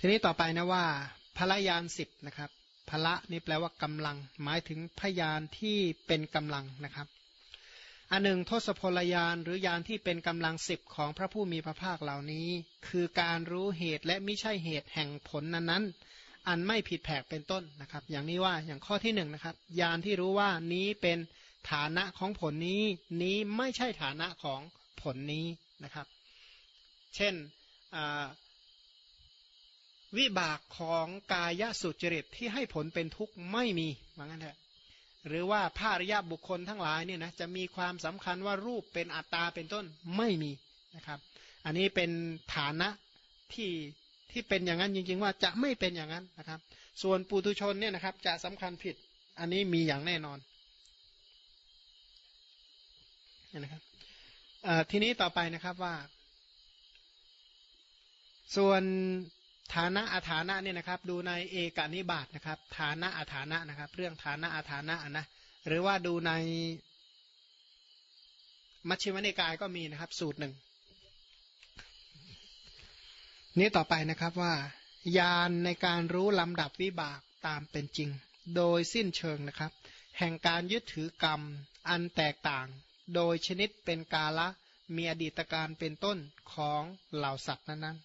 ทีนี้ต่อไปนะว่าพละยานสิบนะครับพละนี่แปลว่ากำลัง หมายถึงพยานที่เป็นกำลังนะครับ อันหนึ่งทศพลยานหรือยานที่เป็นกำลังสิบของพระผู้มีพระภาคเหล่านี้ คือการรู้เหตุและไม่ใช่เหตุแห่งผลนั้นๆ อันไม่ผิดแผกเป็นต้นนะครับ อย่างนี้ว่าอย่างข้อที่หนึ่งนะครับ ยานที่รู้ว่านี้เป็นฐานะของผลนี้ นี้ไม่ใช่ฐานะของผลนี้นะครับ เช่น วิบากของกายสุจริตที่ให้ผลเป็นทุกข์ไม่มีว่างั้นเถอะหรือว่าภาริยบุคคลทั้งหลายเนี่ยนะจะมีความสำคัญว่ารูปเป็นอัตตาเป็นต้นไม่มีนะครับ อันนี้เป็นฐานะที่ที่เป็นอย่างนั้นจริง ๆ ว่าจะไม่เป็นอย่างนั้นนะครับ ส่วนปุถุชนเนี่ยนะครับจะสำคัญผิดอันนี้มีอย่างแน่นอนนะครับทีนี้ต่อไปนะครับว่า ส่วน ฐานะอาฐานะเนี่ยนะครับดูในเอกานิบาตนะครับฐานะอาฐานะนะครับ เรื่องฐานะอาฐานะนะหรือว่าดูในมัชฌิมนิกายก็มีนะครับ สูตรหนึ่งนี้ต่อไปนะครับว่า ยานในการรู้ลำดับวิบากตามเป็นจริง โดยสิ้นเชิงนะครับ แห่งการยึดถือกรรมอันแตกต่าง โดยชนิดเป็นกาละมีอดีตการเป็นต้นของเหล่าสัตว์นั้น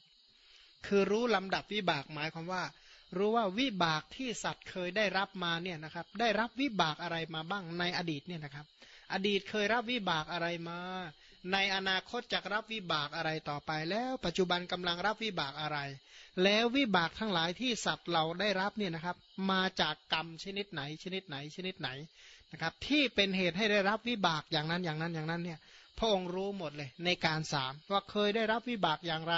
คือรู้ลำดับวิบากหมายความว่า รู้ว่าวิบากที่สัตว์เคยได้รับมาเนี่ยนะครับ ได้รับวิบากอะไรมาบ้างในอดีตเนี่ยนะครับ อดีตเคยรับวิบากอะไรมา ในอนาคตจะรับวิบากอะไรต่อไป แล้วปัจจุบันกำลังรับวิบากอะไร แล้ววิบากทั้งหลายที่สัตว์เราได้รับเนี่ยนะครับ มาจากกรรมชนิดไหนชนิดไหนชนิดไหนนะครับ ที่เป็นเหตุให้ได้รับวิบากอย่างนั้นอย่างนั้นอย่างนั้นเนี่ย พระองค์รู้หมดเลย ในการสามว่าเคยได้รับวิบากอย่างไร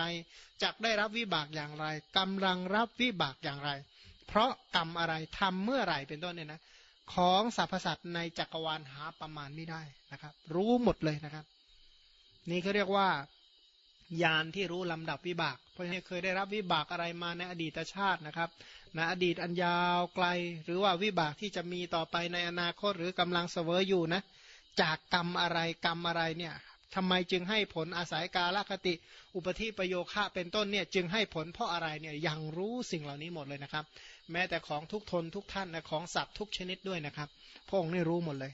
จักได้รับวิบากอย่างไรกำลังรับวิบากอย่างไร เพราะกรรมอะไรทำเมื่อไหร่เป็นต้นเนี่ยนะของสรรพสัตว์ในจักรวาลหาประมาณไม่ได้นะครับ รู้หมดเลยนะครับ นี่เขาเรียกว่ายานที่รู้ลำดับวิบาก เพราะฉะนั้นเคยได้รับวิบากอะไรมาในอดีตชาตินะครับในอดีตอันยาวไกล หรือว่าวิบากที่จะมีต่อไปในอนาคตหรือกำลังเสวยอยู่นะ จากกรรมอะไรกรรมอะไรเนี่ยทำไมจึงให้ผลอาศัยกาลคติ อุปธิประโยคะเป็นต้นเนี่ยจึงให้ผลเพราะอะไรเนี่ยยังรู้สิ่งเหล่านี้หมดเลยนะครับ แม้แต่ของทุกทนทุกท่านนะของสัตว์ทุกชนิดด้วยนะครับ พระองค์นี่รู้หมดเลย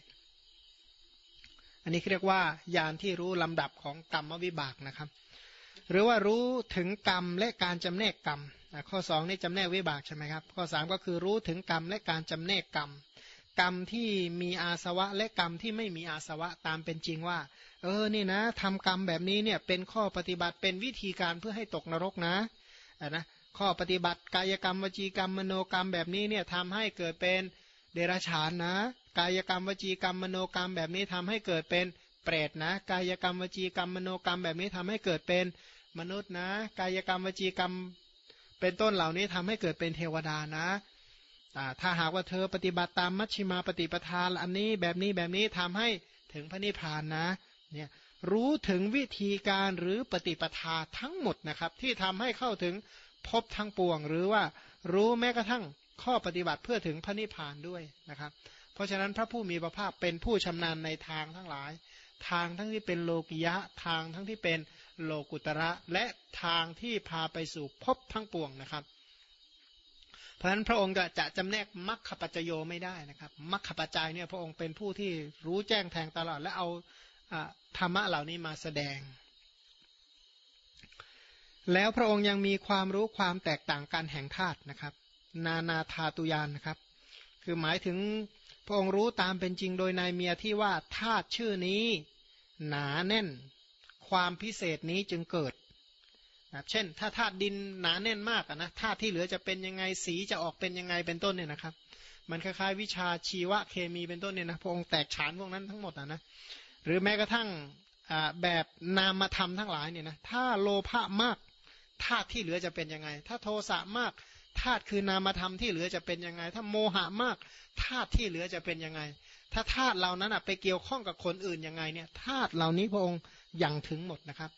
อันนี้เรียกว่ายานที่รู้ลำดับของกรรมวิบากนะครับ หรือว่ารู้ถึงกรรมและการจำแนกกรรมข้อสองนี่จำแนกวิบากใช่ไหมครับข้อสามก็คือรู้ถึงกรรมและการจำแนกกรรม กรรมที่มีอาสวะและกรรมที่ไม่มีอาสวะตามเป็นจริงว่า เออนี่นะทำกรรมแบบนี้เนี่ยเป็นข้อปฏิบัติเป็นวิธีการเพื่อให้ตกนรกนะนะข้อปฏิบัติกายกรรมวจีกรรมมโนกรรมแบบนี้เนี่ยทำให้เกิดเป็นเดรัจฉานนะ กายกรรมวจีกรรมมโนกรรมแบบนี้ทำให้เกิดเป็นเปรตนะ กายกรรมวจีกรรมมโนกรรมแบบนี้ทำให้เกิดเป็นมนุษย์นะ กายกรรมวจีกรรมเป็นต้นเหล่านี้ทำให้เกิดเป็นเทวดานะ ถ้าหากว่าเธอปฏิบัติตามมัชชิมาปฏิปทานอันนี้แบบนี้แบบนี้ทำให้ถึงพระนิพพานนะเนี่ยรู้ถึงวิธีการหรือปฏิปทาทั้งหมดนะครับ ที่ทำให้เข้าถึงพบทั้งปวง หรือว่ารู้แม้กระทั่งข้อปฏิบัติเพื่อถึงพระนิพพานด้วยนะครับ เพราะฉะนั้นพระผู้มีพระภาคเป็นผู้ชำนาญในทางทั้งหลาย ทางทั้งที่เป็นโลกิยะทางทั้งที่เป็นโลกุตระ และทางที่พาไปสู่พบทั้งปวงนะครับ เพราะฉะนั้นพระองค์จะจำแนกมรรคปัจจโยไม่ได้นะครับมรรคปัจจัยเนี่ยพระองค์เป็นผู้ที่รู้แจ้งแทงตลอดและเอาธรรมะเหล่านี้มาแสดง แล้วพระองค์ยังมีความรู้ความแตกต่างกันแห่งธาตุนะครับ นานาธาตุยานนะครับ คือหมายถึงพระองค์รู้ตามเป็นจริงโดยนายเมียที่ว่าธาตุชื่อนี้ หนาแน่น ความพิเศษนี้จึงเกิด นะเช่น ถ้าธาตุดินหนาแน่นมากนะธาตุที่เหลือจะเป็นยังไงสีจะออกเป็นยังไงเป็นต้นเนี่ยนะครับ มันคล้ายๆวิชาชีวเคมีเป็นต้นเนี่ยนะพระองค์แตกฉานพวกนั้นทั้งหมดนะหรือแม้กระทั่งแบบนามธรรมทั้งหลายเนี่ยนะถ้าโลภะมากธาตุที่เหลือจะเป็นยังไง ถ้าโทสะมากธาตุคือนามธรรมที่เหลือจะเป็นยังไง ถ้าโมหะมากธาตุที่เหลือจะเป็นยังไง ถ้าธาตุเหล่านั้นไปเกี่ยวข้องกับคนอื่นยังไงเนี่ยธาตุเหล่านี้พระองค์ยังถึงหมดนะครับ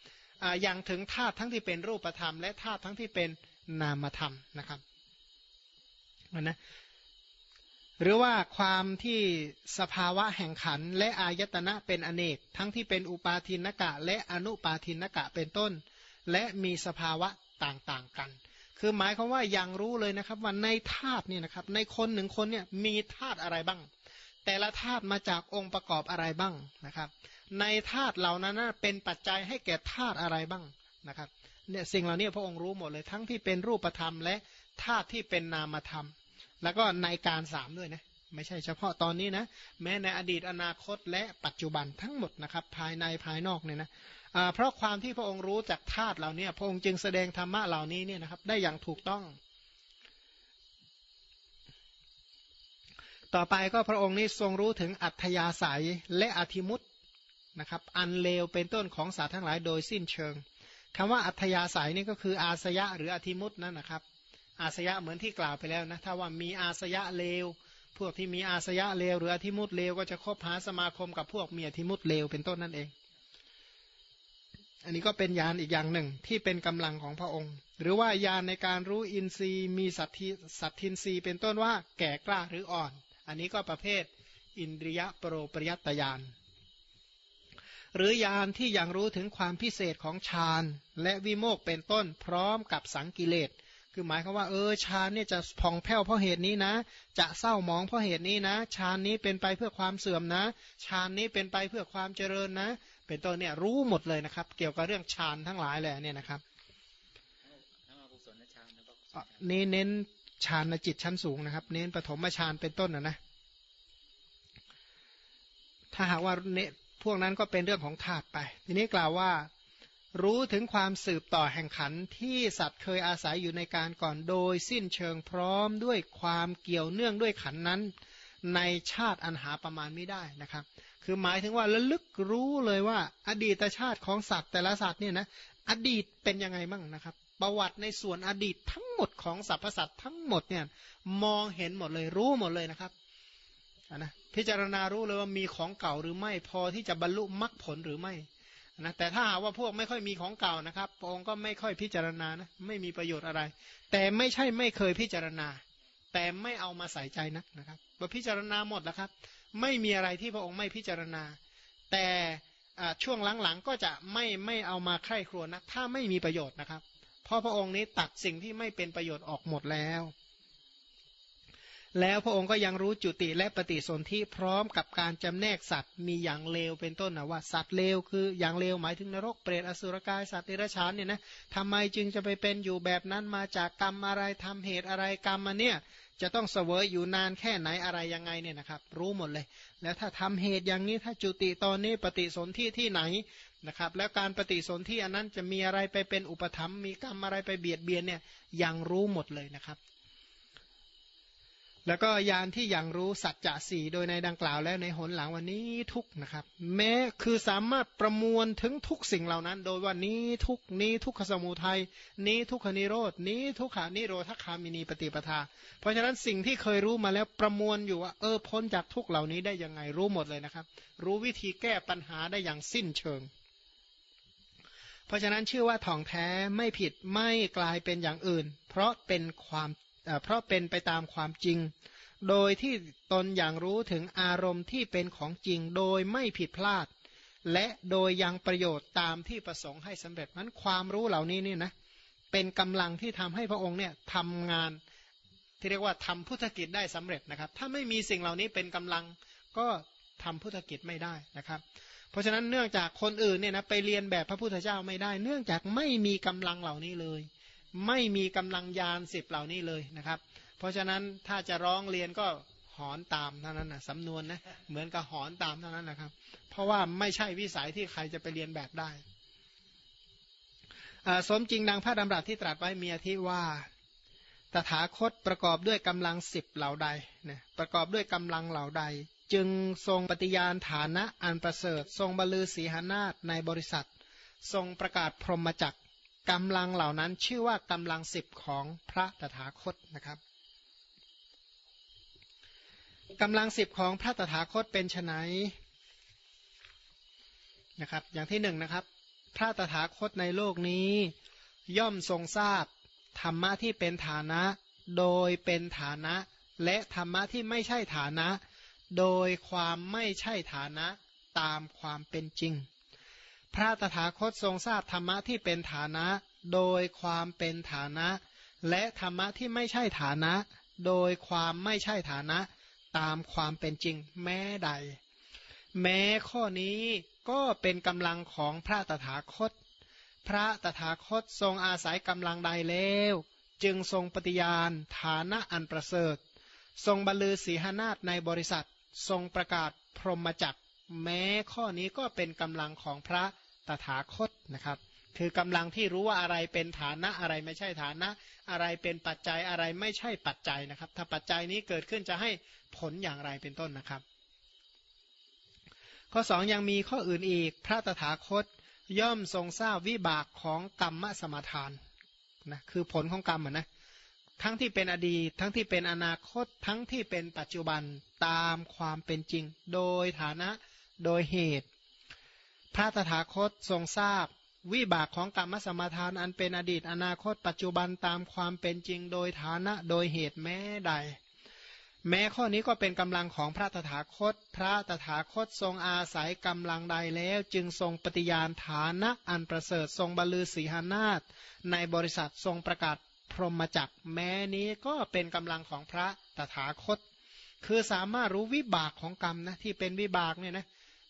อย่างถึงธาตุทั้งที่เป็นรูปธรรม และธาตุทั้งที่เป็นนามธรรมนะครับนะหรือว่าความที่สภาวะแห่งขันและอายตนะเป็นอเนก ทั้งที่เป็นอุปาทินกะ และอนุปาทินกะเป็นต้น และมีสภาวะต่างๆกัน คือหมายความว่าอย่างรู้เลยนะครับว่าในธาตุเนี่ยนะครับ ในคนหนึ่งคนเนี่ยมีธาตุอะไรบ้าง แต่ละธาตุมาจากองค์ประกอบอะไรบ้างนะครับ ในธาตุเหล่านั้นเป็นปัจจัยให้แก่ธาตุอะไรบ้างนะครับเนี่ยสิ่งเหล่านี้พระองค์รู้หมดเลยทั้งที่เป็นรูปธรรมและธาตุที่เป็นนามธรรม แล้วก็ในการสามด้วยนะไม่ใช่เฉพาะตอนนี้นะแม้ในอดีตอนาคตและปัจจุบันทั้งหมดนะครับภายในภายนอกเนี่ยนะเพราะความที่พระองค์รู้จากธาตุเหล่านี้พระองค์จึงแสดงธรรมะเหล่านี้เนี่ยนะครับได้อย่างถูกต้อง ต่อไปก็พระองค์นี้ทรงรู้ถึงอัธยาศัยและอธิมุต นะครับ อันเลวเป็นต้นของสัตว์ทั้งหลายโดยสิ้นเชิงคำว่าอัธยาศัยนี่ก็คืออาสยะหรืออธิมุตนั่นนะครับ อาสยะเหมือนที่กล่าวไปแล้วนะถ้าว่ามีอาสยะเลว พวกที่มีอาสยะเลว หรืออธิมุตเลวก็จะคบหาสมาคมกับพวกมีอธิมุตเลวเป็นต้นนั่นเอง อันนี้ก็เป็นยานอีกอย่างหนึ่งที่เป็นกำลังของพระองค์ หรือว่ายานในการรู้อินทรีย์มีสัตทิสัตทินทรีย์เป็นต้นว่าแก่กล้าหรืออ่อน อันนี้ก็ประเภทอินทรียโปรปริยัตยาน หรือยานที่ยังรู้ถึงความพิเศษของฌานและวิโมกเป็นต้นพร้อมกับสังกิเลส คือหมายความว่าเออฌานเนี่ยจะผ่องแผ้วเพราะเหตุนี้นะ จะเศร้าหมองเพราะเหตุนี้นะฌานนี้เป็นไปเพื่อความเสื่อมนะฌานนี้เป็นไปเพื่อความเจริญนะ เป็นต้นเนี่ยรู้หมดเลยนะครับ เกี่ยวกับเรื่องฌานทั้งหลายเลยเนี่ยนะครับนี่เน้นฌานจิตชั้นสูงนะครับ เน้นปฐมฌานเป็นต้นนะนะถ้าหากว่าเน พวกนั้นก็เป็นเรื่องของธาตุไป ทีนี้กล่าวว่า รู้ถึงความสืบต่อแห่งขันที่สัตว์เคยอาศัยอยู่ในการก่อนโดยสิ้นเชิงพร้อมด้วยความเกี่ยวเนื่องด้วยขันนั้น ในชาติอันหาประมาณไม่ได้นะครับ คือหมายถึงว่าระลึกรู้เลยว่า อดีตชาติของสัตว์แต่ละสัตว์เนี่ยนะอดีตเป็นยังไงบ้างนะครับ ประวัติในส่วนอดีตทั้งหมดของสรรพสัตว์ทั้งหมดเนี่ยมองเห็นหมดเลยรู้หมดเลยนะครับ นะพิจารณารู้เลยว่ามีของเก่าหรือไม่พอที่จะบรรลุมรรคผลหรือไม่นะแต่ถ้าหาว่าพวกไม่ค่อยมีของเก่านะครับพระองค์ก็ไม่ค่อยพิจารณานะไม่มีประโยชน์อะไร แต่ไม่ใช่ไม่เคยพิจารณา แต่ไม่เอามาใส่ใจนักนะครับว่าพิจารณาหมดแล้วครับ ไม่มีอะไรที่พระองค์ไม่พิจารณา แต่ช่วงหลังๆก็จะไม่ไม่เอามาใคร่ครวญนะถ้าไม่มีประโยชน์นะครับ เพราะพระองค์นี้ตัดสิ่งที่ไม่เป็นประโยชน์ออกหมดแล้ว แล้วพระองค์ก็ยังรู้จุติและปฏิสนธิพร้อมกับการจำแนกสัตว์มีอย่างเลวเป็นต้นนะว่าสัตว์เลวคืออย่างเลวหมายถึงนรกเปรตอสุรกายสัตว์เดรัจฉานเนี่ยนะทำไมจึงจะไปเป็นอยู่แบบนั้นมาจากกรรมอะไรทำเหตุอะไรกรรมมาเนี่ยจะต้องเสวยอยู่นานแค่ไหนอะไรยังไงเนี่ยนะครับ รู้หมดเลย แล้วถ้าทำเหตุอย่างนี้ถ้าจุติตอนนี้ปฏิสนธิที่ไหนนะครับ แล้วการปฏิสนธิอันนั้นจะมีอะไรไปเป็นอุปธรรมมีกรรมอะไรไปเบียดเบียนเนี่ยยังรู้หมดเลยนะครับ แล้วก็ยานที่ยังรู้สัจจะสี่โดยในดังกล่าวแล้วในหนหลังวันนี้ทุกนะครับ แม้คือสามารถประมวลถึงทุกสิ่งเหล่านั้น โดยว่านี้ทุกนี้ทุกขสมุทัยนี้ทุกขนิโรดนี้ทุกขานิโรธคามินีปฏิปทา เพราะฉะนั้นสิ่งที่เคยรู้มาแล้วประมวลอยู่ว่าเออพ้นจากทุกเหล่านี้ได้ยังไงรู้หมดเลยนะครับ รู้วิธีแก้ปัญหาได้อย่างสิ้นเชิง เพราะฉะนั้นชื่อว่าทองแท้ไม่ผิดไม่กลายเป็นอย่างอื่น เพราะเป็นความ เพราะเป็นไปตามความจริง โดยที่ตนอย่างรู้ถึงอารมณ์ที่เป็นของจริงโดยไม่ผิดพลาด และโดยยังประโยชน์ตามที่ประสงค์ให้สำเร็จนั้นความรู้เหล่านี้นี่นะเป็นกำลังที่ทำให้พระองค์เนี่ยทำงานที่เรียกว่าทำพุทธกิจได้สำเร็จนะครับ ถ้าไม่มีสิ่งเหล่านี้เป็นกำลังก็ทำพุทธกิจไม่ได้นะครับ เพราะฉะนั้นเนื่องจากคนอื่นเนี่ยนะไปเรียนแบบพระพุทธเจ้าไม่ได้ เนื่องจากไม่มีกำลังเหล่านี้เลย ไม่มีกำลังยานสิบเหล่านี้เลยนะครับ เพราะฉะนั้นถ้าจะร้องเรียนก็หอนตามเท่านั้นนะสำนวนนะเหมือนกับหอนตามเท่านั้นนะครับ เพราะว่าไม่ใช่วิสัยที่ใครจะไปเรียนแบบได้สมจริงดังพระดำรัสที่ตรัสไว้มีอธิว่า ตถาคตประกอบด้วยกำลังสิบเหล่าใดนี่ยประกอบด้วยกำลังเหล่าใด จึงทรงปฏิญาณฐานะอันประเสริฐ ทรงบรรลือศีหนาฏในบริษัท ทรงประกาศพรหมจัก กำลังเหล่านั้นชื่อว่ากำลังสิบของพระตถาคตนะครับกำลังสิบของพระตถาคตเป็นไนนะครับ อย่างที่หนึ่งนะครับ พระตถาคตในโลกนี้ ย่อมทรงทราบธรรมะที่เป็นฐานะ โดยเป็นฐานะ และธรรมะที่ไม่ใช่ฐานะ โดยความไม่ใช่ฐานะตามความเป็นจริง พระตถาคตทรงทราบธรรมะที่เป็นฐานะ โดยความเป็นฐานะ และธรรมะที่ไม่ใช่ฐานะ โดยความไม่ใช่ฐานะ ตามความเป็นจริงแม้ใด แม้ข้อนี้ก็เป็นกำลังของพระตถาคต พระตถาคตทรงอาศัยกำลังใดแล้ว จึงทรงปฏิญาณฐานะอันประเสริฐ ทรงบรรลือสีหนาฏในบริษัท ทรงประกาศพรหมจักรแม้ข้อนี้ก็เป็นกำลังของพระ ตถาคตนะครับ คือกำลังที่รู้ว่าอะไรเป็นฐานะอะไรไม่ใช่ฐานะ อะไรเป็นปัจจัยอะไรไม่ใช่ปัจจัยนะครับ ถ้าปัจจัยนี้เกิดขึ้นจะให้ผลอย่างไรเป็นต้นนะครับ ข้อสองยังมีข้ออื่นอีกพระตถาคตย่อมทรงทราบวิบากของกรรมสมาทานนะคือผลของกรรมนะทั้งที่เป็นอดีต ทั้งที่เป็นอนาคตทั้งที่เป็นปัจจุบันตามความเป็นจริง โดยฐานะโดยเหตุ พระตถาคตทรงทราบ วิบากของกรรมสมาทานอันเป็นอดีตอนาคต ปัจจุบันตามความเป็นจริงโดยฐานะโดยเหตุแม้ใด แม้ข้อนี้ก็เป็นกำลังของพระตถาคต พระตถาคตทรงอาศัยกำลังใดแล้วจึงทรงปฏิญาณฐานะอันประเสริฐทรงบรรลือสีหานาฏในบริษัททรงประกาศพรหมจักรแม้นี้ก็เป็นกำลังของพระตถาคต คือสามารถรู้วิบากของกรรมนะที่เป็นวิบากเนี่ยนะ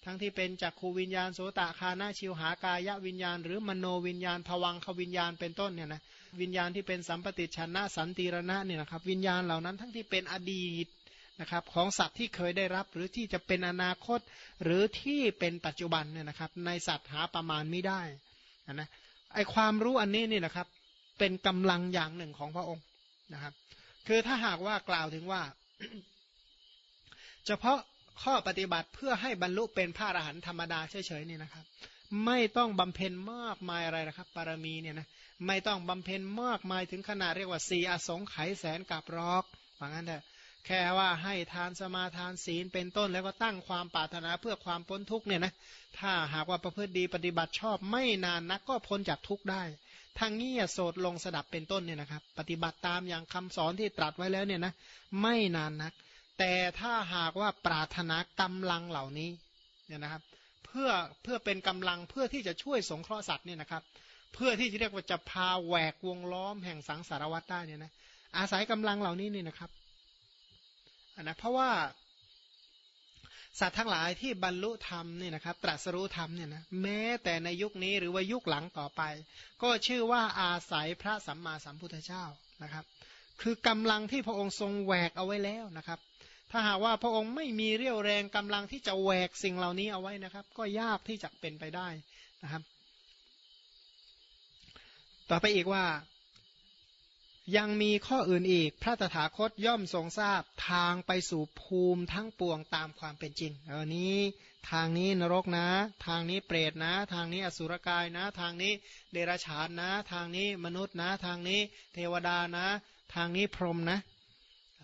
ทั้งที่เป็นจักขูวิญญาณโสตคานาชิวหากายวิญญาณ หรือมโนวิญญาณผวังขวิญญาณเป็นต้นเนี่ยนะวิญญาณที่เป็นสัมปติชนะสันติรณะเนี่ยนะครับ วิญญาณเหล่านั้นทั้งที่เป็นอดีตนะครับของสัตว์ที่เคยได้รับหรือที่จะเป็นอนาคต หรือที่เป็นปัจจุบันเนี่ยนะครับ ในสัตว์หาประมาณไม่ได้นะไอความรู้อันนี้นี่นะครับ เป็นกำลังอย่างหนึ่งของพระองค์นะครับ คือถ้าหากว่ากล่าวถึงว่า เฉพาะ ข้อปฏิบัติเพื่อให้บรรลุเป็นพระอรหันต์ธรรมดาเฉยๆนี่นะครับ ไม่ต้องบำเพ็ญมากมายอะไรนะครับปารมีเนี่ยนะไม่ต้องบำเพ็ญมากมายถึงขนาดเรียกว่าสีอสงไขยแสนกับรอกว่างั้นเถอะแค่ว่าให้ทานสมาทานศีลเป็นต้นแล้วก็ตั้งความปรารถนาเพื่อความพ้นทุกเนี่ยนะถ้าหากว่าประพฤติดีปฏิบัติชอบไม่นานนักก็พ้นจากทุกได้ทางนี้โสดลงสดับเป็นต้นเนี่ยนะครับ ปฏิบัติตามอย่างคำสอนที่ตรัสไว้แล้วเนี่ยนะไม่นานนัก แต่ถ้าหากว่าปรารถนากำลังเหล่านี้เนี่ยนะครับเพื่อเพื่อเป็นกำลังเพื่อที่จะช่วยสงเคราะห์สัตว์เนี่ยนะครับ เพื่อที่จะเรียกว่าจะพาแหวกวงล้อมแห่งสังสารวัฏได้เนี่ยนะอาศัยกำลังเหล่านี้นี่นะครับนนะเพราะว่าสัตว์ทั้งหลายที่บรรลุธรรมเนี่ยนะครับ ตรัสรู้ธรรมเนี่ยนะแม้แต่ในยุคนี้หรือว่ายุคหลังต่อไป ก็ชื่อว่าอาศัยพระสัมมาสัมพุทธเจ้านะครับ คือกำลังที่พระองค์ทรงแหวกเอาไว้แล้วนะครับ ถ้าหากว่าพระองค์ไม่มีเรี่ยวแรงกำลังที่จะแหวกสิ่งเหล่านี้เอาไว้นะครับ ก็ยากที่จะเป็นไปได้นะครับ ต่อไปอีกว่า ยังมีข้ออื่นอีก พระตถาคตย่อมทรงทราบทางไปสู่ภูมิทั้งปวงตามความเป็นจริงเออนี้ทางนี้นรกนะ ทางนี้เปรตนะ ทางนี้อสุรกายนะ ทางนี้เดรัจฉานนะ ทางนี้มนุษย์นะ ทางนี้เทวดานะ ทางนี้พรหมนะ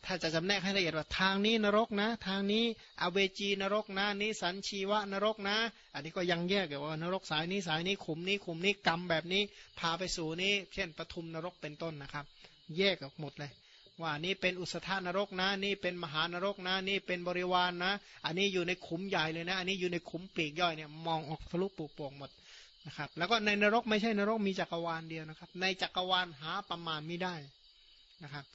ถ้าจะจำแนกให้ละเอียดว่าทางนี้นรกนะ ทางนี้อเวจีนรกนะนี้สันชีวะนรกนะ อันนี้ก็ยังแยกกันว่านรกสายนี้สายนี้ขุมนี้ขุมนี้กรรมแบบนี้พาไปสู่นี้ เช่นปทุมนรกเป็นต้นนะครับ แยกออกหมดเลย ว่านี่เป็นอุสธานรกนะ นี่เป็นมหานรกนะ นี่เป็นบริวารนนะ อันนี้อยู่ในขุมใหญ่เลยนะ อันนี้อยู่ในขุมปีกย่อยเนี่ยมองออกทะลุปูโป่งหมดนะครับ แล้วก็ในนรกไม่ใช่นรกมีจักรวาลเดียวนะครับ ในจักรวาลหาประมาณไม่ได้นะครับ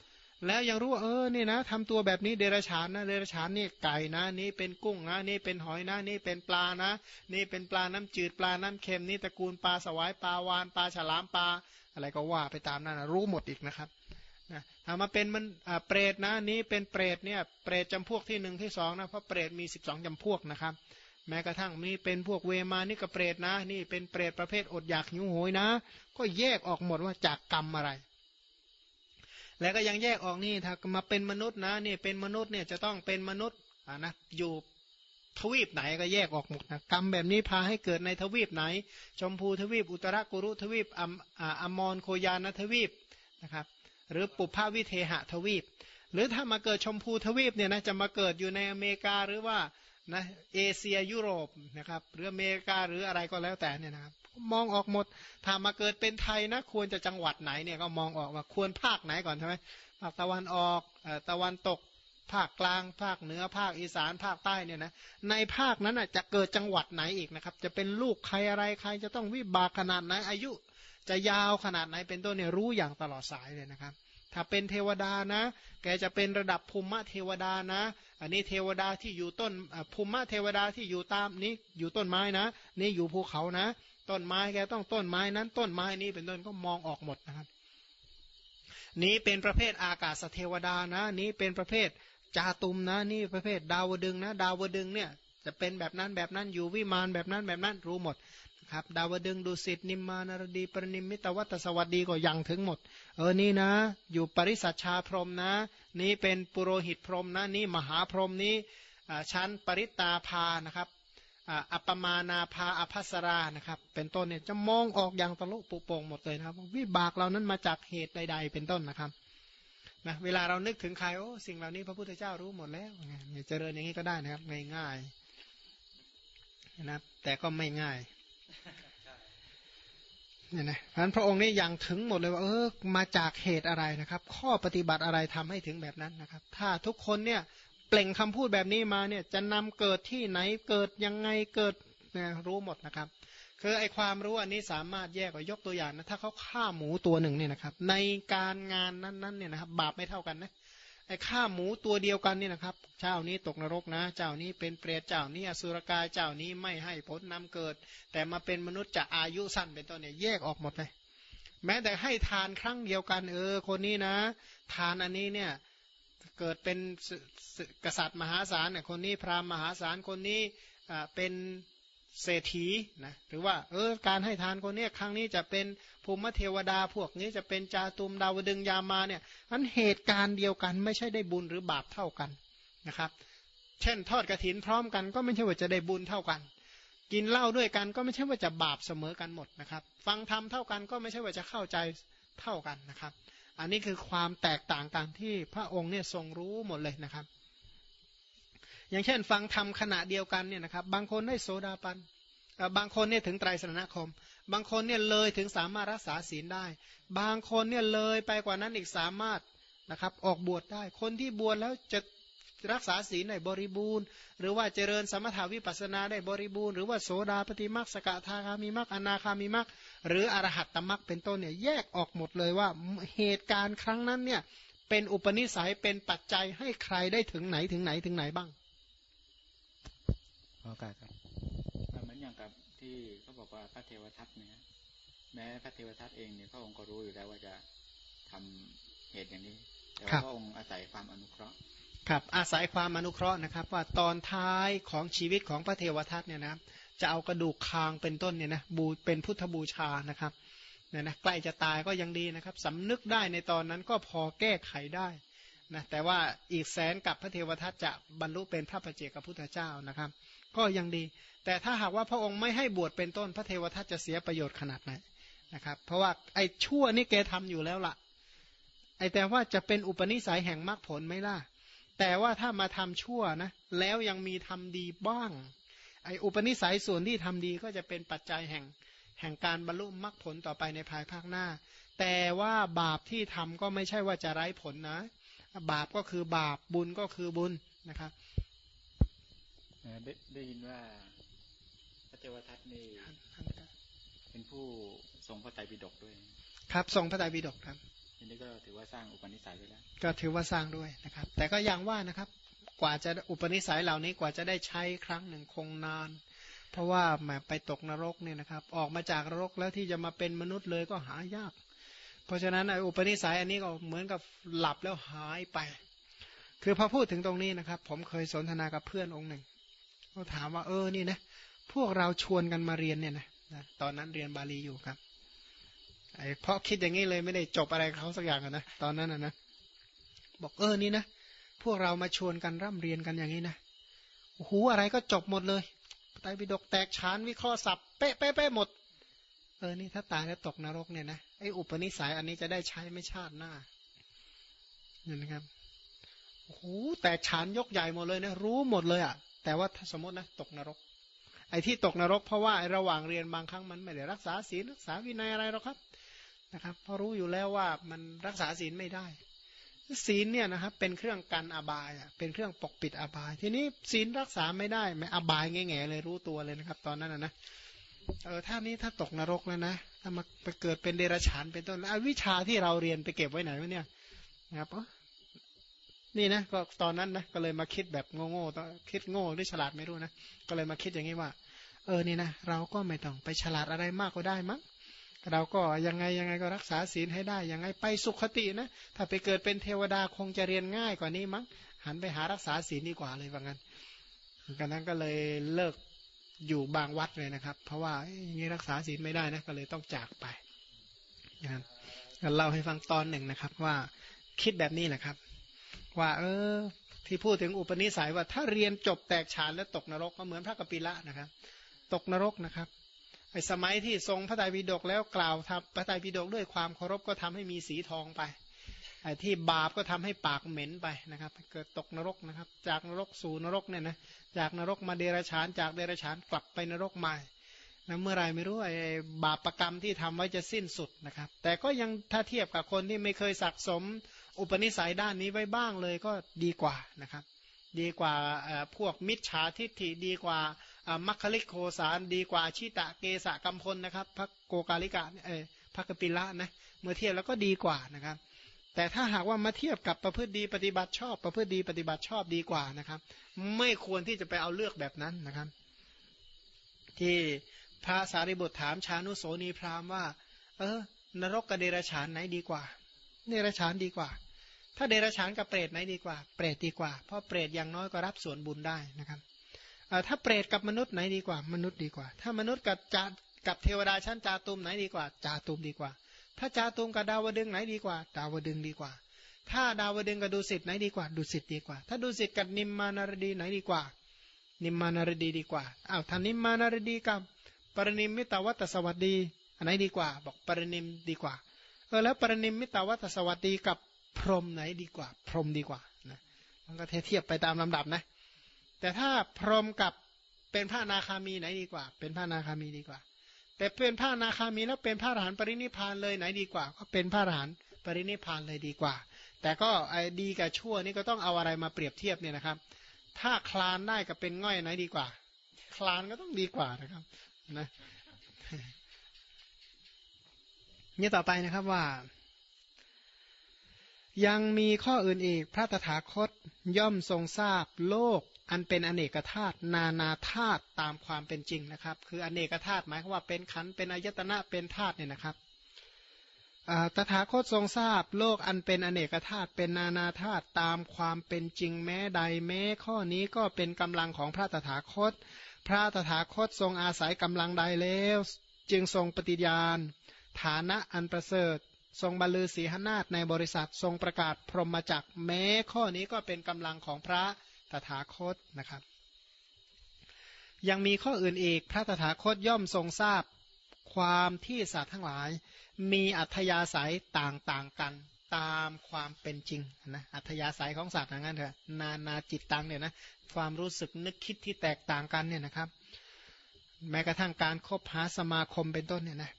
แล้วยังรู้ว่าเออนี่นะทำตัวแบบนี้เดรัจฉานนะเดรัจฉานนี่ไก่นะ นี่เป็นกุ้งนะ นี่เป็นหอยนะ นี่เป็นปลานะ นี่เป็นปลาน้ำจืดปลาน้ำเค็มนี่ตระกูลปลาสวายปลาวานปลาฉลามปลา อะไรก็ว่าไปตามนั้นนะรู้หมดอีกนะครับนะถ้ามาเป็นมันเปรตนะนี้เป็นเปรตเนี่ยเปรตจำพวกที่หนึ่งที่สองนะเพราะเปรตมีสิบสองจำพวกนะครับ แม้กระทั่งนี่เป็นพวกเวมานี่ก็เปรตนะ นี่เป็นเปรตประเภทอดอยากหิวโหยนะ ก็แยกออกหมดว่าจากกรรมอะไร แล้วก็ยังแยกออกนี่ถ้ามาเป็นมนุษย์นะนี่เป็นมนุษย์เนี่ยจะต้องเป็นมนุษย์อ่านะอยู่ทวีปไหนก็แยกออกหมดนะกรรมแบบนี้พาให้เกิดในทวีปไหน ชมพูทวีป อุตรกุรุทวีปอัมอมรโคยานทวีปนะครับหรือปุพพวิเทหทวีป หรือถ้ามาเกิดชมพูทวีปเนี่ยนะจะมาเกิดอยู่ในอเมริกาหรือว่านะเอเชียยุโรปนะครับหรืออเมริกาหรืออะไรก็แล้วแต่เนี่ยนะครับ มองออกหมด ถ้ามาเกิดเป็นไทยนะ ควรจะจังหวัดไหนเนี่ยก็มองออกว่าควรภาคไหนก่อนใช่ไหมภาคตะวันออกตะวันตก ภาคกลาง ภาคเหนือ ภาคอีสาน ภาคใต้เนี่ยนะ ในภาคนั้นจะเกิดจังหวัดไหนอีกนะครับ จะเป็นลูกใครอะไรใครจะต้องวิบากขนาดไหนอายุ จะยาวขนาดไหนเป็นต้นเนี่ยรู้อย่างตลอดสายเลยนะครับถ้าเป็นเทวดานะ แกจะเป็นระดับภูมิเทวดานะ อันนี้เทวดาที่อยู่ต้นภูมิเทวดาที่อยู่ตามนี้อยู่ต้นไม้นะ นี่อยู่ภูเขานะ ต้นไม้แกต้องต้นไม้นั้นต้นไม้นี้เป็นต้นก็มองออกหมดนะครับ นี้เป็นประเภทอากาศเทวดานะ นี้เป็นประเภทจาตุมนะ นี่ประเภทดาวดึงนะ ดาวดึงเนี่ยจะเป็นแบบนั้นแบบนั้นอยู่วิมานแบบนั้นแบบนั้นรู้หมดนะครับดาวดึงดุสิตนิมมานารดีปรนิมิตวัตสวัสดีก็ยังถึงหมด เออนี่นะ อยู่ปริสัชชาพรมนะ นี้เป็นปุโรหิตพรมนะนี่มหาพรมนี้ชั้นปริตาภานะครับ อัปมานาภาอภัสรานะครับ เป็นต้นเนี่ยจะมองออกอย่างตะลุปุโปงหมดเลยนะครับวิบากเรานั้นมาจากเหตุใด ๆ เป็นต้นนะครับนะเวลาเรานึกถึงใครโอ้สิ่งเหล่านี้พระพุทธเจ้ารู้หมดแล้วเจริญอย่างนี้ก็ได้นะครับง่ายๆนะแต่ก็ไม่ง่ายเนี่ยนะเพราะพระองค์นี่ยังถึงหมดเลยว่าเออมาจากเหตุอะไรนะครับ ข้อปฏิบัติอะไรทำให้ถึงแบบนั้นนะครับ ถ้าทุกคนเนี่ย เปล่งคำพูดแบบนี้มาเนี่ยจะนำเกิดที่ไหนเกิดยังไงเกิดนี่ยรู้หมดนะครับ คือไอความรู้อันนี้สามารถแยกอยกตัวอย่างนะถ้าเขาฆ่าหมูตัวหนึ่งเนี่ยนะครับ ในการงานนั้นๆเนี่ยนะครับ บาปไม่เท่ากันนะไอ้ฆ่าหมูตัวเดียวกันนี่นะครับ เจ้านี้ตกนรกนะ เจ้านี้เป็นเปรต เจ้านี้อสุรกาย เจ้านี้ไม่ให้ผลนำเกิด แต่มาเป็นมนุษย์จะอายุสั้นเป็นต้นเนี่ยแยกออกหมดเลย แม้แต่ให้ทานครั้งเดียวกัน เออ คนนี้นะ ทานอันนี้เนี่ย เกิดเป็นกษัตริย์มหาศาลเนี่ยคนนี้พราหมณ์มหาศาลคนนี้เป็นเศรษฐีนะหรือว่าเออการให้ทานคนนี้ครั้งนี้จะเป็นภูมิเทวดาพวกนี้จะเป็นจาตุมดาวดึงยามาเนี่ยมันเหตุการณ์เดียวกันไม่ใช่ได้บุญหรือบาปเท่ากันนะครับ เช่นทอดกระถินพร้อมกันก็ไม่ใช่ว่าจะได้บุญเท่ากัน กินเหล้าด้วยกันก็ไม่ใช่ว่าจะบาปเสมอกันหมดนะครับ ฟังธรรมเท่ากันก็ไม่ใช่ว่าจะเข้าใจเท่ากันนะครับ อันนี้คือความแตกต่างกันที่พระองค์เนี่ยทรงรู้หมดเลยนะครับ อย่างเช่นฟังธรรมขณะเดียวกันเนี่ยนะครับ บางคนได้โสดาปันบางคนเนี่ยถึงไตรสรณคม บางคนเนี่ยเลยถึงสามารถรักษาศีลได้ บางคนเนี่ยเลยไปกว่านั้นอีกสามารถนะครับ ออกบวชได้ คนที่บวชแล้วจะ รักษาศีลได้บริบูรณ์ หรือว่าเจริญสมถาวิปัสนาได้บริบูรณ์ หรือว่าโสดาปฏิมักสกทาคามีมักอนาคามีมักหรืออรหัตตมักเป็นต้นเนี่ยแยกออกหมดเลยว่าเหตุการณ์ครั้งนั้นเนี่ยเป็นอุปนิสัยเป็นปัจจัยให้ใครได้ถึงไหนถึงไหนถึงไหนบ้างโอกาสครับที่เขาบอกว่าพระเทวทัตเนี่ยแม้พระเทวทัตเองเนี่ยพระองค์ก็รู้อยู่แล้วว่าจะทำเหตุอย่างนี้ แต่พระองค์อาศัยความอนุเคราะห์ ครับอาศัยความอนุเคราะห์นะครับ ว่าตอนท้ายของชีวิตของพระเทวทัตเนี่ยนะจะเอากระดูกคางเป็นต้นเนี่ยนะบูเป็นพุทธบูชานะครับเนี่ยนะใกล้จะตายก็ยังดีนะครับสำนึกได้ในตอนนั้นก็พอแก้ไขได้นะแต่ว่าอีกแสนกับพระเทวทัตจะบรรลุเป็นพระประเจกับพุทธเจ้านะครับ ก็ยังดี แต่ถ้าหากว่าพระองค์ไม่ให้บวชเป็นต้นพระเทวทัตจะเสียประโยชน์ขนาดไหนนะครับ เพราะว่าไอ้ชั่วนี่แกทำอยู่แล้วละ่ะไอ้แต่ว่าจะเป็นอุปนิสัยแห่งมรรคผลไหมล่ะ แต่ว่าถ้ามาทำชั่วนะ แล้วยังมีทำดีบ้าง ไอ้อุปนิสัยส่วนที่ทำดีก็จะเป็นปัจจัยแห่งแห่งการบรรลุมรรคผลต่อไปในภายภาคหน้า แต่ว่าบาปที่ทำก็ไม่ใช่ว่าจะไร้ผลนะ บาปก็คือบาปบุญก็คือบุญนะครับได้ได้ยินว่าทวทัตนี่เป็นผู้ทรงพระไตรปิฎกด้วย ครับทรงพระไตรปิฎกครับ อันนี้ก็ถือว่าสร้างอุปนิสัยไปแล้ว ก็ถือว่าสร้างด้วยนะครับ แต่ก็ยังว่านะครับ กว่าจะอุปนิสัยเหล่านี้กว่าจะได้ใช้ครั้งหนึ่งคงนาน เพราะว่าแหมไปตกนรกเนี่ยนะครับ ออกมาจากนรกแล้วที่จะมาเป็นมนุษย์เลยก็หายาก เพราะฉะนั้นอุปนิสัยอันนี้ก็เหมือนกับหลับแล้วหายไป คือพอพูดถึงตรงนี้นะครับ ผมเคยสนทนากับเพื่อนองค์หนึ่งเขาถามว่าเออนี่นะพวกเราชวนกันมาเรียนเนี่ยนะตอนนั้นเรียนบาลีอยู่ครับ ไอ้เพราะคิดอย่างนี้เลยไม่ได้จบอะไรเขาสักอย่างนะตอนนั้นนะบอกเออนี่นะพวกเรามาชวนกันร่ำเรียนกันอย่างนี้นะโอ้โหอะไรก็จบหมดเลยไตรปิฎกแตกฉานวิเคราะห์สับเป๊ะเป๊ะเป๊ะหมดเออนี่ถ้าตายแล้วตกนรกเนี่ยนะไอ้อุปนิสัยอันนี้จะได้ใช้ไม่ชาติหน้าเนี่ยนะครับโอ้โหแตกฉานยกใหญ่หมดเลยนะรู้หมดเลยอะ่ะ แต่ว่าสมมตินะตกนรก ไอ้ที่ตกนรกเพราะว่าระหว่างเรียนบางครั้งมันไม่ได้รักษาศีลรักษาวินัยอะไรหรอกครับ นะครับเพราะรู้อยู่แล้วว่ามันรักษาศีลไม่ได้ ศีลเนี่ยนะครับเป็นเครื่องกันอบายอะเป็นเครื่องปกปิดอบาย ทีนี้ศีลรักษาไม่ได้ไม่อบายแง่ๆเลยรู้ตัวเลยนะครับ ตอนนั้นนะเออถ้านี้ถ้าตกนรกแล้วนะถ้ามาไปเกิดเป็นเดรัจฉานเป็นต้นแล้ววิชาที่เราเรียนไปเก็บไว้ไหนวะเนี่ยนะครับนี่นะก็ตอนนั้นนะก็เลยมาคิดแบบโง่ๆต้องคิดโง่หรือฉลาดไม่รู้นะก็เลยมาคิดอย่างนี้ว่า เออนี่นะเราก็ไม่ต้องไปฉลาดอะไรมากก็ได้มั้ง เราก็ยังไงยังไงก็รักษาศีลให้ได้ยังไงไปสุขตินะ ถ้าไปเกิดเป็นเทวดาคงจะเรียนง่ายกว่านี้มั้งหันไปหารักษาศีลดีกว่าเลยว่างั้นกันนั้นก็เลยเลิกอยู่บางวัดเลยนะครับ เพราะว่าอย่างนี้รักษาศีลไม่ได้นะก็เลยต้องจากไปอย่างนั้นเล่าให้ฟังตอนหนึ่งนะครับว่าคิดแบบนี้แหละครับ ว่า เออ ที่พูดถึงอุปนิสัยว่าถ้าเรียนจบแตกฉานแล้วตกนรกก็เหมือนพระกปิละนะครับ ตกนรกนะครับ ไอ้สมัยที่ทรงพระไตรปิฎกแล้วกล่าวทำพระไตรปิฎกด้วยความเคารพก็ทำให้มีสีทองไปไอ้ที่บาปก็ทำให้ปากเหม็นไปนะครับ เกิดตกนรกนะครับ จากนรกสู่นรกเนี่ยนะจากนรกมาเดรัจฉานจากเดรัจฉานกลับไปนรกใหม่นะเมื่อไรไม่รู้ไอ้บาปประกรรมที่ทำไว้จะสิ้นสุดนะครับ แต่ก็ยังถ้าเทียบกับคนที่ไม่เคยสะสมอุปนิสัยด้านนี้ไว้บ้างเลยก็ดีกว่านะครับ ดีกว่าพวกมิจฉาทิฏฐิดีกว่า มัคคลิกโคสารดีกว่าชิตะเกสะกัมพลนะครับพระโกกาลิกะเออพระกปิละนะเมื่อเทียบแล้วก็ดีกว่านะครับ แต่ถ้าหากว่ามาเทียบกับประพฤติดีปฏิบัติชอบ ประพฤติดีปฏิบัติชอบดีกว่านะครับ ไม่ควรที่จะไปเอาเลือกแบบนั้นนะครับ ที่พระสารีบุตรถามชานุโสนีพราหมณ์ว่า เออ นรกกับเดรัจฉานไหนดีกว่าเดรัจฉานดีกว่า ถ้าเดรัจฉานกับเปรตไหนดีกว่า เปรตดีกว่า เพราะเปรตอย่างน้อยก็รับส่วนบุญได้นะครับ ถ้าเปรตกับมนุษย์ไหนดีกว่า มนุษย์ดีกว่า ถ้ามนุษย์กับจากับเทวดาชั้นจาตุมไหนดีกว่า จาตุมดีกว่า ถ้าจาตุมกับดาวดึงไหนดีกว่า ดาวดึงดีกว่า ถ้าดาวดึงกับดุสิตไหนดีกว่า ดุสิตดีกว่า ถ้าดุสิตกับนิมมานารดีไหนดีกว่า นิมมานารดีดีกว่าอ้าวท่านิมมานารดีกับปรนิมมิตาวัตสวัสดี อันไหนดีกว่า บอกปรนิมดีกว่าเออแล้วปรนิมมิตาวัตสวัสดีกับพรหมไหนดีกว่า พรหมดีกว่านะมันก็เทียบไปตามลำดับนะ แต่ถ้าพรหมกับเป็นพระนาคามีไหนดีกว่า เป็นพระนาคามีดีกว่า แต่เป็นพระนาคามีแล้วเป็นพระอรหันต์ปรินิพานเลยไหนดีกว่า ก็เป็นพระอรหันต์ปรินิพานเลยดีกว่า แต่ก็ไอ้ดีกับชั่วนี่ก็ต้องเอาอะไรมาเปรียบเทียบเนี่ยนะครับ ถ้าคลานได้กับเป็นง่อยไหนดีกว่า คลานก็ต้องดีกว่านะครับนะนี่ต่อไปนะครับว่า ยังมีข้ออื่นอีกพระตถาคตย่อมทรงทราบโลก อันเป็นอเนกธาตุนานาธาตุตามความเป็นจริงนะครับ คืออเนกธาตุหมายความว่าเป็นขันเป็นอายตนะเป็นธาตุเนี่ยนะครับตถาคตทรงทราบโลกอันเป็นอเนกธาตุเป็นนานาธาตุตามความเป็นจริงแม้ใดแม้ข้อนี้ก็เป็นกำลังของพระตถาคต พระตถาคตทรงอาศัยกำลังใดแล้ว จึงทรงปฏิญาณ ฐานะอันประเสริฐ ทรงบรรลือศีหนาฏในบริษัททรงประกาศพรหมจักแม้ข้อนี้ก็เป็นกำลังของพระ ถาคตนะครับ ยังมีข้ออื่นอีกพระตถาคตย่อมทรงทราบความที่สัตว์ทั้งหลาย มีอัธยาศัยต่างๆกันตามความเป็นจริงนะอัธยาศัยของสัตว์อย่างนั้นเถอะนานาจิตตังเนี่ยนะความรู้สึกนึกคิดที่แตกต่างกันเนี่ยนะครับ แม้กระทั่งการคบหาสมาคมเป็นต้นเนี่ยนะ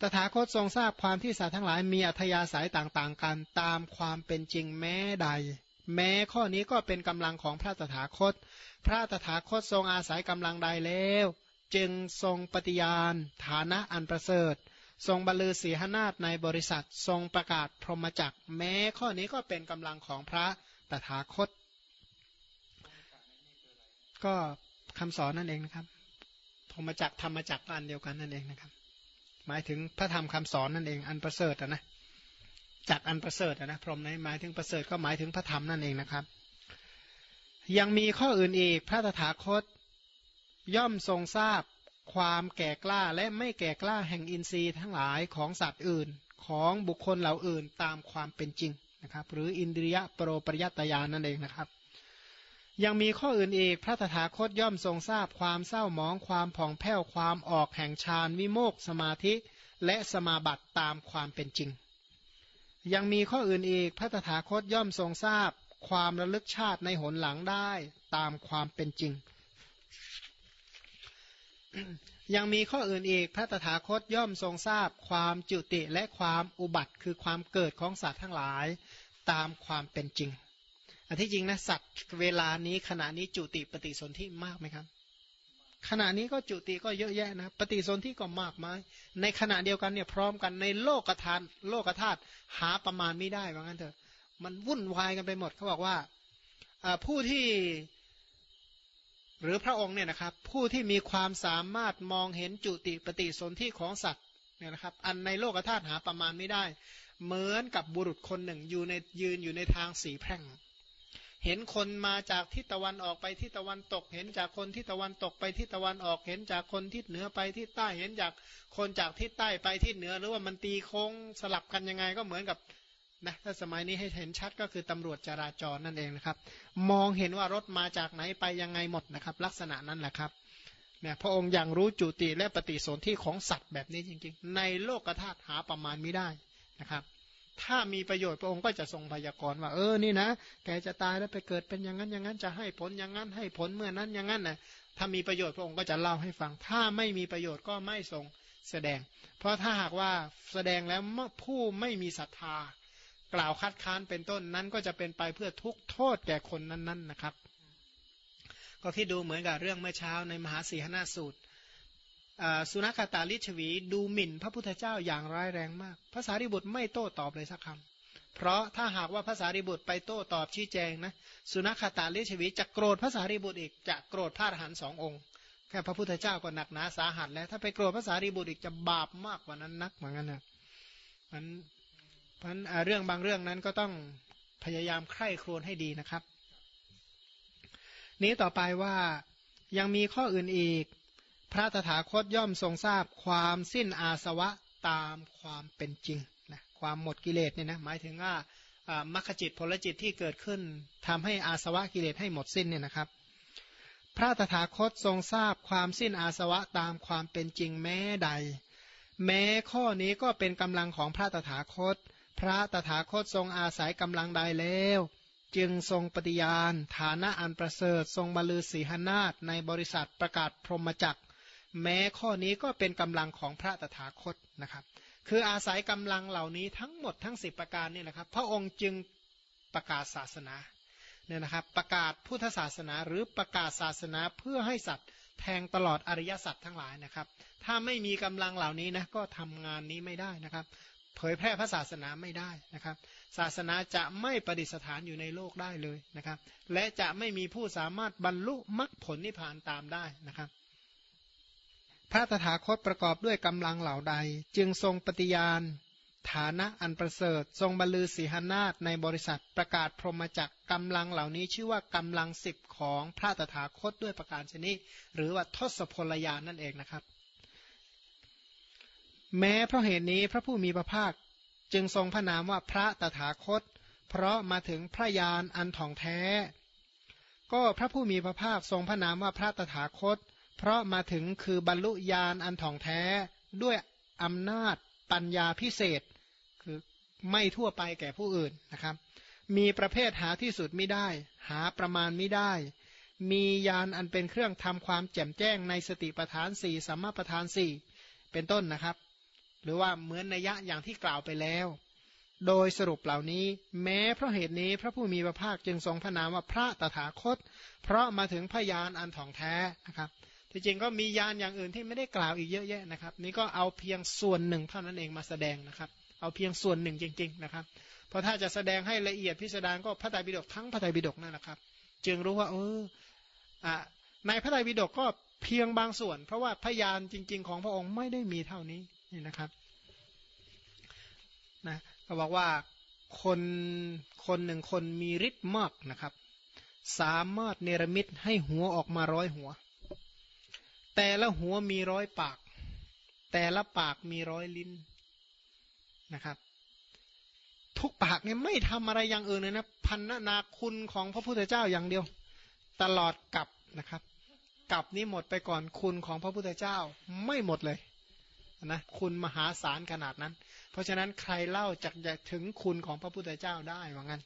ตถาคตทรงทราบความที่สัตว์ทั้งหลายมีอัธยาศัยต่างๆกันตามความเป็นจริงแม้ใด แม้ข้อนี้ก็เป็นกำลังของพระตถาคต พระตถาคตทรงอาศัยกำลังใดแล้ว จึงทรงปฏิญาณ ฐานะอันประเสริฐ ทรงบรรลือศีหนาฏในบริษัท ทรงประกาศพรหมจักรแม้ข้อนี้ก็เป็นกำลังของพระตถาคต ก็คำสอนนั่นเองนะครับพรหมจักรธรรมจักรอันเดียวกันนั่นเองนะครับ หมายถึงพระธรรมคำสอนนั่นเองอันประเสริฐนะ จักอันประเสริฐนะพรหมในหมายถึงประเสริฐก็หมายถึงพระธรรมนั่นเองนะครับ ยังมีข้ออื่นอีกพระตถาคต ย่อมทรงทราบความแก่กล้าและไม่แก่กล้าแห่งอินทรีย์ทั้งหลายของสัตว์อื่นของบุคคลเหล่าอื่นตามความเป็นจริงนะครับ หรืออินเดียโปรปริยตยานนั่นเองนะครับ ยังมีข้ออื่นอีกพระตถาคตย่อมทรงทราบความเศร้าหมองความผ่องแผ้วความออกแห่งฌานวิโมกสมาธิ และสมาบัติตามความเป็นจริง ยังมีข้ออื่นอีกพระตถาคตย่อมทรงทราบ ความระลึกชาติในหนหลังได้ตามความเป็นจริง ยังมีข้ออื่นอีกพระตถาคตย่อมทรงทราบ ความจุติและความอุบัติ คือความเกิดของสัตว์ทั้งหลายตามความเป็นจริงอันที่จริงนะสัตว์เวลานี้ขณะนี้จุติปฏิสนธิมากไหมครับ ขณะนี้ก็จุติก็เยอะแยะนะ ปฏิสนธิก็มากมาย ในขณะเดียวกันเนี่ยพร้อมกันในโลกธาตุโลกธาตุหาประมาณไม่ได้ว่างั้นเถอะ มันวุ่นวายกันไปหมดเขาบอกว่าผู้ที่หรือพระองค์เนี่ยนะครับ ผู้ที่มีความสามารถมองเห็นจุติปฏิสนธิของสัตว์เนี่ยนะครับ อันในโลกธาตุหาประมาณไม่ได้ เหมือนกับบุรุษคนหนึ่งอยู่ในยืนอยู่ในทางสีแพร่ง เห็นคนมาจากทิศตะวันออกไปทิศตะวันตก เห็นจากคนทิศตะวันตกไปทิศตะวันออก เห็นจากคนทิศเหนือไปทิศใต้ เห็นจากคนจากทิศใต้ไปทิศเหนือ หรือว่ามันตีโค้งสลับกันยังไงก็เหมือนกับนะถ้าสมัยนี้ให้เห็นชัดก็คือตำรวจจราจรนั่นเองนะครับ มองเห็นว่ารถมาจากไหนไปยังไงหมดนะครับ ลักษณะนั้นแหละครับเนี่ยพระองค์ยังรู้จุติและปฏิสนธิของสัตว์แบบนี้จริงๆ ในโลกธาตุหาประมาณไม่ได้นะครับ ถ้ามีประโยชน์พระองค์ก็จะทรงพยากรณ์ว่าเออนี่นะแกจะตายแล้วไปเกิดเป็นอย่างนั้นอย่างนั้นจะให้ผลอย่างนั้นให้ผลเมื่อนั้นอย่างนั้นนะถ้ามีประโยชน์พระองค์ก็จะเล่าให้ฟัง ถ้าไม่มีประโยชน์ก็ไม่ทรงแสดง เพราะถ้าหากว่าแสดงแล้วผู้ไม่มีศรัทธา กล่าวคัดค้านเป็นต้นนั้นก็จะเป็นไปเพื่อทุกโทษแก่คนนั้นๆนนะครับ ก็คิดดูเหมือนกับเรื่องเมื่อเช้าในมหาสีหนาสูตร สุนัขตาลิชวีดูหมิ่นพระพุทธเจ้าอย่างร้ายแรงมาก ภาษาริบุตรไม่โต้ตอบเลยสักคำ เพราะถ้าหากว่าภาษาริบุตรไปโต้ตอบชี้แจงนะ สุนัขตาลิชวีจะโกรธภาษาริบุตรอีกจะโกรธพระอรหันต์สององค์ แค่พระพุทธเจ้าก็หนักหนาสาหัสแล้ว ถ้าไปโกรธภาษาริบุตรอีกจะบาปมากกว่านั้นนักเหมือนกันนะมันเพราะเรื่องบางเรื่องนั้นก็ต้องพยายามใคร่ครวญให้ดีนะครับ นี้ต่อไปว่ายังมีข้ออื่นอีก พระตถาคตย่อมทรงทราบความสิ้นอาสวะตามความเป็นจริงนะความหมดกิเลสเนี่ยนะหมายถึงว่ามรรคจิตผลจิตที่เกิดขึ้นทำให้อาสวะกิเลสให้หมดสิ้นเนี่ยนะครับ พระตถาคตทรงทราบความสิ้นอาสวะตามความเป็นจริงแม้ใด แม้ข้อนี้ก็เป็นกำลังของพระตถาคต พระตถาคตทรงอาศัยกำลังใดแล้ว จึงทรงปฏิญาณ ฐานะอันประเสริฐ ทรงบรรลือสีหนาฏในบริษัทประกาศพรหมจักร แม้ข้อนี้ก็เป็นกำลังของพระตถาคตนะครับ คืออาศัยกำลังเหล่านี้ทั้งหมดทั้งสิบประการนี่นะครับ พระองค์จึงประกาศศาสนาเนี่ยนะครับประกาศพุทธศาสนาหรือประกาศศาสนาเพื่อให้สัตว์แทงตลอดอริยสัจทั้งหลายนะครับ ถ้าไม่มีกำลังเหล่านี้นะก็ทำงานนี้ไม่ได้นะครับ เผยแพร่พระศาสนาไม่ได้นะครับ ศาสนาจะไม่ประดิษฐานอยู่ในโลกได้เลยนะครับ และจะไม่มีผู้สามารถบรรลุมรรคผลนิพพานตามได้นะครับ ระตถาคตประกอบด้วยกำลังเหล่าใด จึงทรงปฏิญาณ ฐานะอันประเสริฐ ทรงบรรลือสีหนาฏในบริษัทประกาศพรหมจักกำลังเหล่านี้ชื่อว่ากำลังสิบของพระตถาคตด้วยประการชนิดหรือว่าทศพลยานนั่นเองนะครับ แม้เพราะเหตุนี้พระผู้มีพระภาคจึงทรงพระนามว่าพระตถาคต เพราะมาถึงพระยานอันถ่องแท้ ก็พระผู้มีพระภาคทรงพระนามว่าพระตถาคตเเพราะมาถึงคือบรรลุญาณอันถ่องแท้ด้วยอำนาจปัญญาพิเศษ คือไม่ทั่วไปแก่ผู้อื่นนะครับ มีประเภทหาที่สุดไม่ได้ หาประมาณไม่ได้ มียานอันเป็นเครื่องทำความแจ่มแจ้งในสติปัฏฐานสี่สัมมาปัฏฐานสี่เป็นต้นนะครับ หรือว่าเหมือนนัยยะอย่างที่กล่าวไปแล้ว โดยสรุปเหล่านี้ แม้เพราะเหตุนี้พระผู้มีพระภาคจึงทรงพระนามว่าพระตถาคต เพราะมาถึงพยานอันถ่องแท้นะครับ ที่จริงก็มียานอย่างอื่นที่ไม่ได้กล่าวอีกเยอะแยะนะครับ นี่ก็เอาเพียงส่วนหนึ่งเท่านั้นเองมาแสดงนะครับ เอาเพียงส่วนหนึ่งจริง ๆ นะครับ เพราะถ้าจะแสดงให้ละเอียดพิสดารก็พระไตรปิฎกทั้งพระไตรปิฎกนั่นแหละครับ จึงรู้ว่าเอออะในพระไตรปิฎกก็เพียงบางส่วน เพราะว่าพยานจริง ๆ ของพระองค์ไม่ได้มีเท่านี้นี่นะครับนะก็บอกว่าคนคนหนึ่งคนมีฤทธิ์มากนะครับ สามารถเนรมิตให้หัวออกมาร้อยหัว แต่ละหัวมีร้อยปาก แต่ละปากมีร้อยลิ้นนะครับ ทุกปากเนี่ยไม่ทำอะไรอย่างอื่นเลยนะพันนาคุณของพระพุทธเจ้าอย่างเดียว ตลอดกับนะครับกับนี้หมดไปก่อนคุณของพระพุทธเจ้าไม่หมดเลยนะคุณมหาศาลขนาดนั้น เพราะฉะนั้นใครเล่าจากจะถึงคุณของพระพุทธเจ้าได้ว่างั้น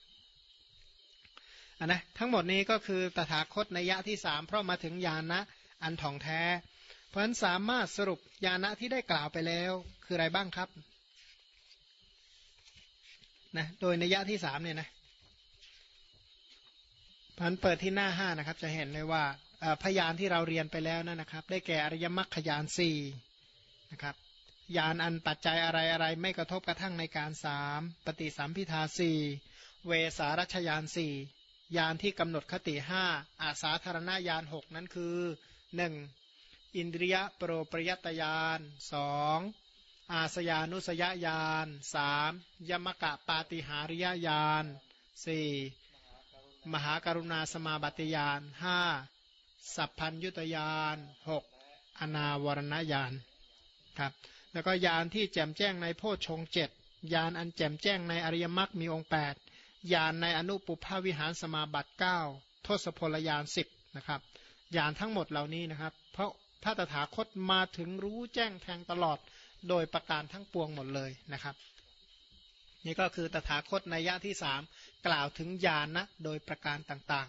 อันนะทั้งหมดนี้ก็คือตถาคตในยะที่สามเพราะมาถึงญาณนะ อันถ่องแท้ เพราะฉะนั้นสามารถสรุปญาณะที่ได้กล่าวไปแล้ว คืออะไรบ้างครับนะโดยในยะที่สามเนี่ยนะพันเปิดที่หน้าห้านะครับ จะเห็นเลยว่าพยานที่เราเรียนไปแล้วนั่นนะครับ ได้แก่อริยมรรคยานสี่นะครับยานอันปัจจัยอะไรอะไรไม่กระทบกระทั่งในการสามปฏิสัมพิทาสี่เวสารัชยานสี่ยานที่กำหนดคติห้าอาสาธารณญาณหกนั้นคือ หนึ่งอินทรียโปรปรยตยานสองอาสยานุสยญาณสามยมกะปาติหาริยญาณสี่มหากรุณาสมาบัติญาณห้าสัพพัญยุตยานหกอนาวรณญาณครับแล้วก็ยานที่แจ่มแจ้งในโพชฌงเจ็ดยานอันแจ่มแจ้งในอริยมรรคมีองค์8ยานในอนุปุพาวิหารสมาบัติ 9 ทศพลยาน10นะครับ ยานทั้งหมดเหล่านี้นะครับ เพราะพระตถาคตมาถึงรู้แจ้งแทงตลอดโดยประการทั้งปวงหมดเลยนะครับ นี่ก็คือตถาคตในยะที่สามกล่าวถึงญาณนะโดยประการต่าง